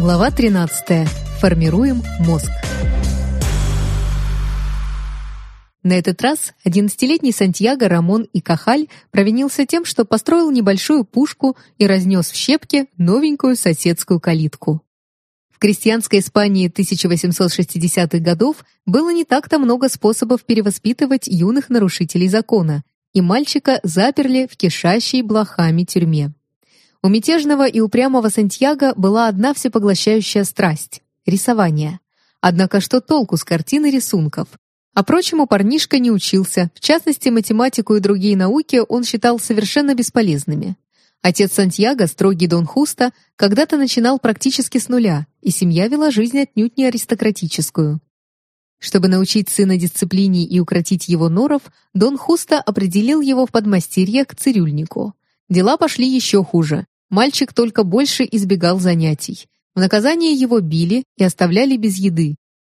Глава 13. Формируем мозг. На этот раз 11-летний Сантьяго Рамон и Кахаль провинился тем, что построил небольшую пушку и разнес в щепки новенькую соседскую калитку. В крестьянской Испании 1860-х годов было не так-то много способов перевоспитывать юных нарушителей закона, и мальчика заперли в кишащей блохами тюрьме. У мятежного и упрямого Сантьяго была одна всепоглощающая страсть — рисование. Однако что толку с картины рисунков? А прочему парнишка не учился, в частности, математику и другие науки он считал совершенно бесполезными. Отец Сантьяго, строгий Дон Хуста, когда-то начинал практически с нуля, и семья вела жизнь отнюдь не аристократическую. Чтобы научить сына дисциплине и укротить его норов, Дон Хуста определил его в подмастерье к цирюльнику. Дела пошли еще хуже. Мальчик только больше избегал занятий. В наказание его били и оставляли без еды.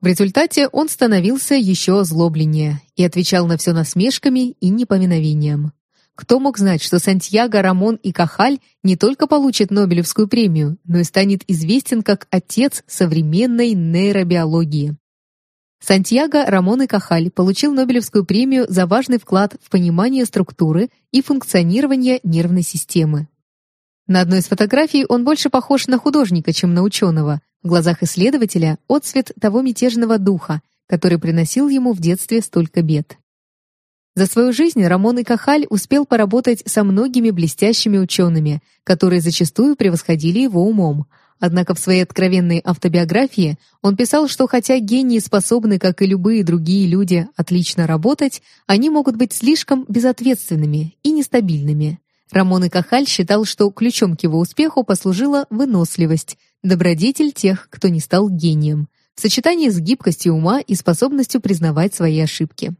В результате он становился еще озлобленнее и отвечал на все насмешками и неповиновением. Кто мог знать, что Сантьяго, Рамон и Кахаль не только получат Нобелевскую премию, но и станет известен как отец современной нейробиологии. Сантьяго Рамон и Кахаль получил Нобелевскую премию за важный вклад в понимание структуры и функционирования нервной системы. На одной из фотографий он больше похож на художника, чем на ученого. В глазах исследователя отцвет того мятежного духа, который приносил ему в детстве столько бед. За свою жизнь Рамон и Кахаль успел поработать со многими блестящими учеными, которые зачастую превосходили его умом – Однако в своей откровенной автобиографии он писал, что хотя гении способны, как и любые другие люди, отлично работать, они могут быть слишком безответственными и нестабильными. Рамон и Кахаль считал, что ключом к его успеху послужила выносливость, добродетель тех, кто не стал гением, в сочетании с гибкостью ума и способностью признавать свои ошибки.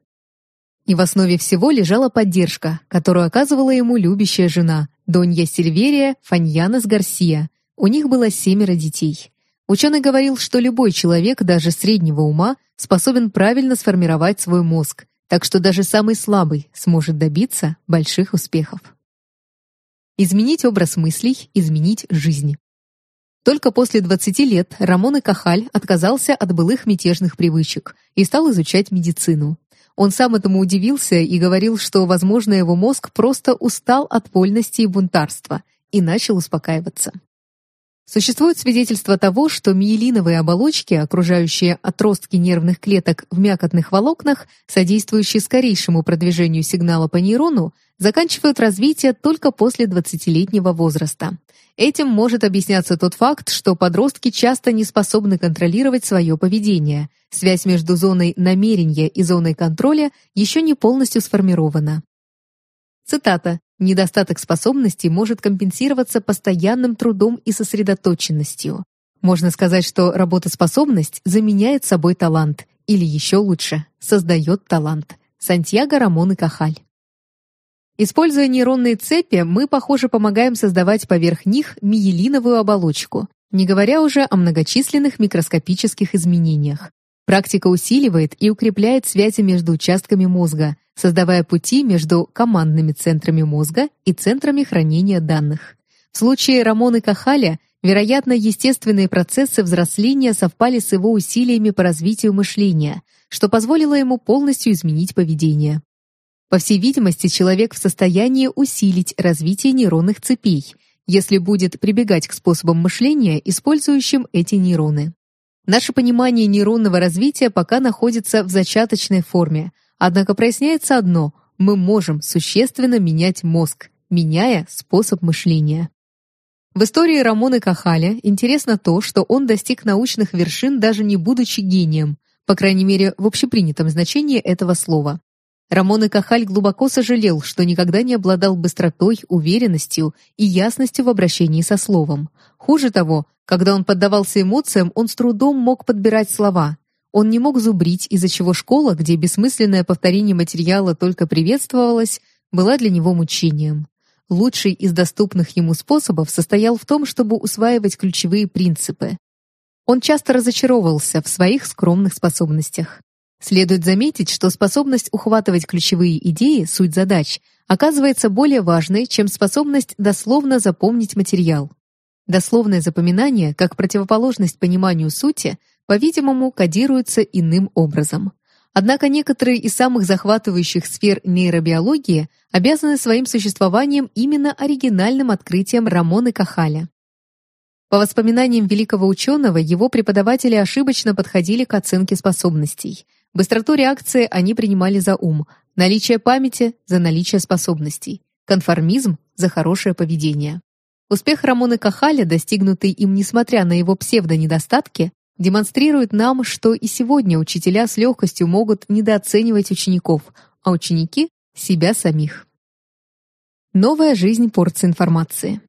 И в основе всего лежала поддержка, которую оказывала ему любящая жена, Донья Сильверия Фаньянес Гарсия, у них было семеро детей. Ученый говорил, что любой человек, даже среднего ума, способен правильно сформировать свой мозг, так что даже самый слабый сможет добиться больших успехов. Изменить образ мыслей, изменить жизнь. Только после 20 лет Рамон и Кахаль отказался от былых мятежных привычек и стал изучать медицину. Он сам этому удивился и говорил, что, возможно, его мозг просто устал от вольности и бунтарства и начал успокаиваться. Существует свидетельство того, что миелиновые оболочки, окружающие отростки нервных клеток в мякотных волокнах, содействующие скорейшему продвижению сигнала по нейрону, заканчивают развитие только после 20-летнего возраста. Этим может объясняться тот факт, что подростки часто не способны контролировать свое поведение. Связь между зоной намерения и зоной контроля еще не полностью сформирована. Цитата. Недостаток способностей может компенсироваться постоянным трудом и сосредоточенностью. Можно сказать, что работоспособность заменяет собой талант, или еще лучше, создает талант. Сантьяго Рамон и Кахаль. Используя нейронные цепи, мы, похоже, помогаем создавать поверх них миелиновую оболочку, не говоря уже о многочисленных микроскопических изменениях. Практика усиливает и укрепляет связи между участками мозга, создавая пути между командными центрами мозга и центрами хранения данных. В случае Рамона Кахаля, вероятно, естественные процессы взросления совпали с его усилиями по развитию мышления, что позволило ему полностью изменить поведение. По всей видимости, человек в состоянии усилить развитие нейронных цепей, если будет прибегать к способам мышления, использующим эти нейроны. Наше понимание нейронного развития пока находится в зачаточной форме, Однако проясняется одно – мы можем существенно менять мозг, меняя способ мышления. В истории Рамона Кахаля интересно то, что он достиг научных вершин даже не будучи гением, по крайней мере, в общепринятом значении этого слова. Рамон и Кахаль глубоко сожалел, что никогда не обладал быстротой, уверенностью и ясностью в обращении со словом. Хуже того, когда он поддавался эмоциям, он с трудом мог подбирать слова. Он не мог зубрить, из-за чего школа, где бессмысленное повторение материала только приветствовалось, была для него мучением. Лучший из доступных ему способов состоял в том, чтобы усваивать ключевые принципы. Он часто разочаровывался в своих скромных способностях. Следует заметить, что способность ухватывать ключевые идеи, суть задач, оказывается более важной, чем способность дословно запомнить материал. Дословное запоминание, как противоположность пониманию сути, по-видимому, кодируется иным образом. Однако некоторые из самых захватывающих сфер нейробиологии обязаны своим существованием именно оригинальным открытием Рамоны Кахаля. По воспоминаниям великого ученого, его преподаватели ошибочно подходили к оценке способностей. Быстроту реакции они принимали за ум, наличие памяти – за наличие способностей, конформизм – за хорошее поведение. Успех Рамоны Кахаля, достигнутый им несмотря на его псевдонедостатки, демонстрирует нам, что и сегодня учителя с легкостью могут недооценивать учеников, а ученики – себя самих. Новая жизнь порции информации.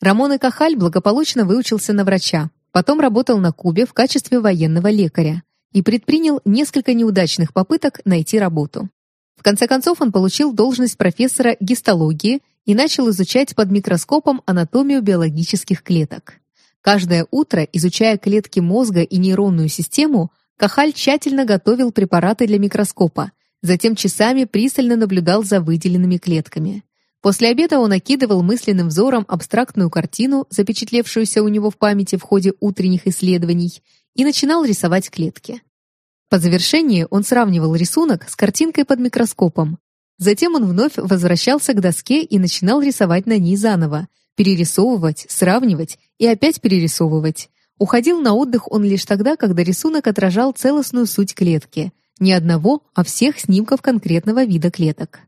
Рамон и Кахаль благополучно выучился на врача, потом работал на Кубе в качестве военного лекаря и предпринял несколько неудачных попыток найти работу. В конце концов он получил должность профессора гистологии и начал изучать под микроскопом анатомию биологических клеток. Каждое утро, изучая клетки мозга и нейронную систему, Кахаль тщательно готовил препараты для микроскопа, затем часами пристально наблюдал за выделенными клетками. После обеда он окидывал мысленным взором абстрактную картину, запечатлевшуюся у него в памяти в ходе утренних исследований, и начинал рисовать клетки. По завершении он сравнивал рисунок с картинкой под микроскопом. Затем он вновь возвращался к доске и начинал рисовать на ней заново, перерисовывать, сравнивать и опять перерисовывать. Уходил на отдых он лишь тогда, когда рисунок отражал целостную суть клетки, не одного, а всех снимков конкретного вида клеток.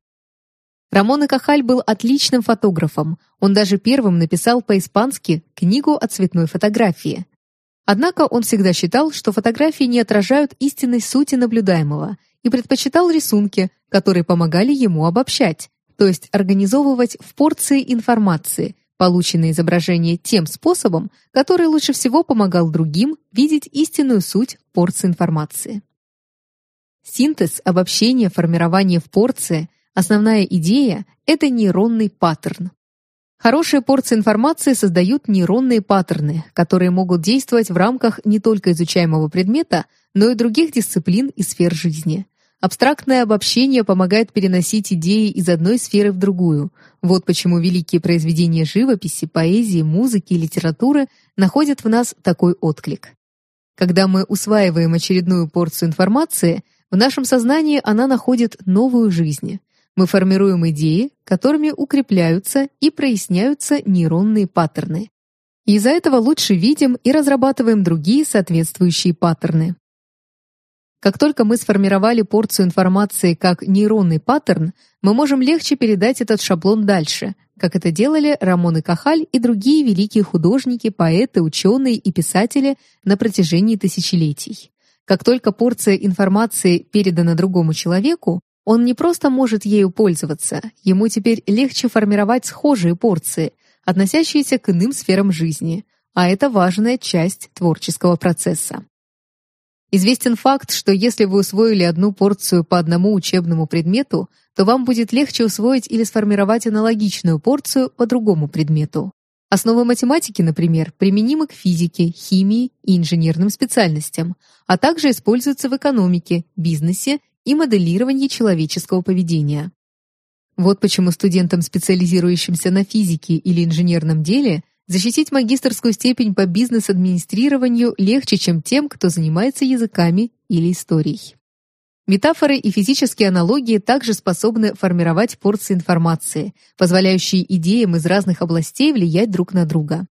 Рамон Кахаль был отличным фотографом, он даже первым написал по-испански книгу о цветной фотографии. Однако он всегда считал, что фотографии не отражают истинной сути наблюдаемого и предпочитал рисунки, которые помогали ему обобщать, то есть организовывать в порции информации, полученное изображение тем способом, который лучше всего помогал другим видеть истинную суть порции информации. Синтез, обобщение, формирование в порции – основная идея – это нейронный паттерн. Хорошие порции информации создают нейронные паттерны, которые могут действовать в рамках не только изучаемого предмета, но и других дисциплин и сфер жизни – Абстрактное обобщение помогает переносить идеи из одной сферы в другую. Вот почему великие произведения живописи, поэзии, музыки и литературы находят в нас такой отклик. Когда мы усваиваем очередную порцию информации, в нашем сознании она находит новую жизнь. Мы формируем идеи, которыми укрепляются и проясняются нейронные паттерны. Из-за этого лучше видим и разрабатываем другие соответствующие паттерны. Как только мы сформировали порцию информации как нейронный паттерн, мы можем легче передать этот шаблон дальше, как это делали Рамон и Кахаль и другие великие художники, поэты, ученые и писатели на протяжении тысячелетий. Как только порция информации передана другому человеку, он не просто может ею пользоваться, ему теперь легче формировать схожие порции, относящиеся к иным сферам жизни, а это важная часть творческого процесса. Известен факт, что если вы усвоили одну порцию по одному учебному предмету, то вам будет легче усвоить или сформировать аналогичную порцию по другому предмету. Основы математики, например, применимы к физике, химии и инженерным специальностям, а также используются в экономике, бизнесе и моделировании человеческого поведения. Вот почему студентам, специализирующимся на физике или инженерном деле, Защитить магистрскую степень по бизнес-администрированию легче, чем тем, кто занимается языками или историей. Метафоры и физические аналогии также способны формировать порции информации, позволяющие идеям из разных областей влиять друг на друга.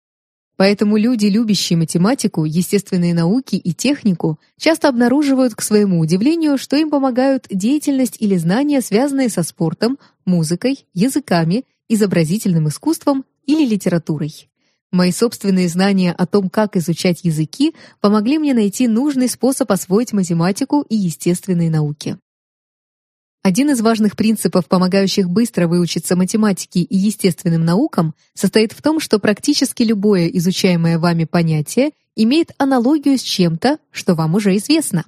Поэтому люди, любящие математику, естественные науки и технику, часто обнаруживают к своему удивлению, что им помогают деятельность или знания, связанные со спортом, музыкой, языками, изобразительным искусством или литературой. Мои собственные знания о том, как изучать языки, помогли мне найти нужный способ освоить математику и естественные науки. Один из важных принципов, помогающих быстро выучиться математике и естественным наукам, состоит в том, что практически любое изучаемое вами понятие имеет аналогию с чем-то, что вам уже известно.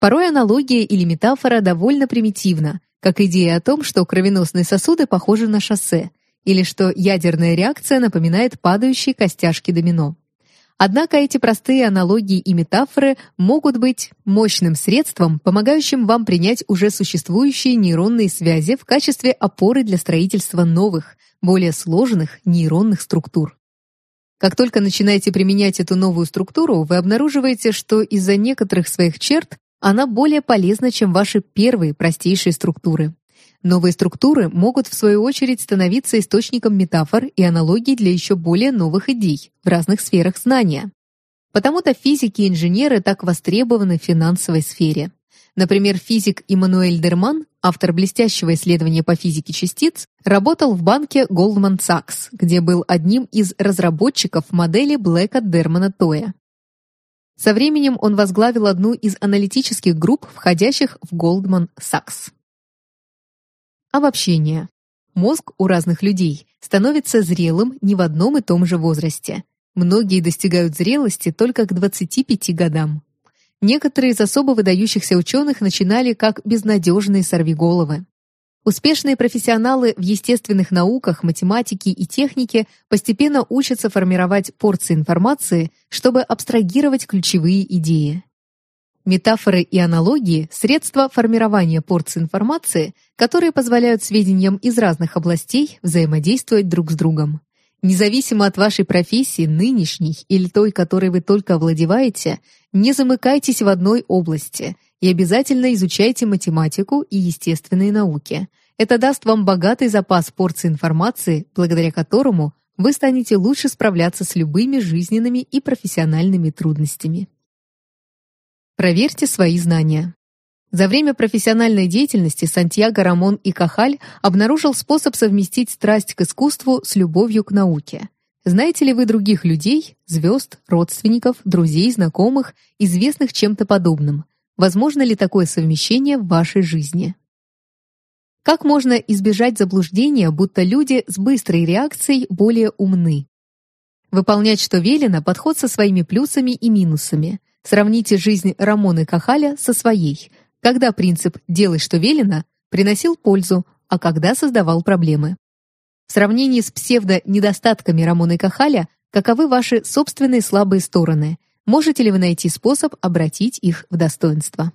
Порой аналогия или метафора довольно примитивна, как идея о том, что кровеносные сосуды похожи на шоссе – или что ядерная реакция напоминает падающие костяшки домино. Однако эти простые аналогии и метафоры могут быть мощным средством, помогающим вам принять уже существующие нейронные связи в качестве опоры для строительства новых, более сложных нейронных структур. Как только начинаете применять эту новую структуру, вы обнаруживаете, что из-за некоторых своих черт она более полезна, чем ваши первые простейшие структуры. Новые структуры могут, в свою очередь, становиться источником метафор и аналогий для еще более новых идей в разных сферах знания. Потому-то физики и инженеры так востребованы в финансовой сфере. Например, физик Иммануэль Дерман, автор блестящего исследования по физике частиц, работал в банке Goldman Sachs, где был одним из разработчиков модели Блэка-Дермана-Тоя. Со временем он возглавил одну из аналитических групп, входящих в Goldman Sachs. Обобщение. Мозг у разных людей становится зрелым не в одном и том же возрасте. Многие достигают зрелости только к 25 годам. Некоторые из особо выдающихся ученых начинали как безнадежные сорвиголовы. Успешные профессионалы в естественных науках, математике и технике постепенно учатся формировать порции информации, чтобы абстрагировать ключевые идеи. Метафоры и аналогии – средства формирования порций информации, которые позволяют сведениям из разных областей взаимодействовать друг с другом. Независимо от вашей профессии, нынешней или той, которой вы только овладеваете, не замыкайтесь в одной области и обязательно изучайте математику и естественные науки. Это даст вам богатый запас порций информации, благодаря которому вы станете лучше справляться с любыми жизненными и профессиональными трудностями. Проверьте свои знания. За время профессиональной деятельности Сантьяго Рамон и Кахаль обнаружил способ совместить страсть к искусству с любовью к науке. Знаете ли вы других людей, звезд, родственников, друзей, знакомых, известных чем-то подобным? Возможно ли такое совмещение в вашей жизни? Как можно избежать заблуждения, будто люди с быстрой реакцией более умны? Выполнять, что велено, подход со своими плюсами и минусами. Сравните жизнь Рамона Кахаля со своей – когда принцип «делай, что велено» приносил пользу, а когда создавал проблемы. В сравнении с псевдо-недостатками Рамона и Кахаля, каковы ваши собственные слабые стороны? Можете ли вы найти способ обратить их в достоинство?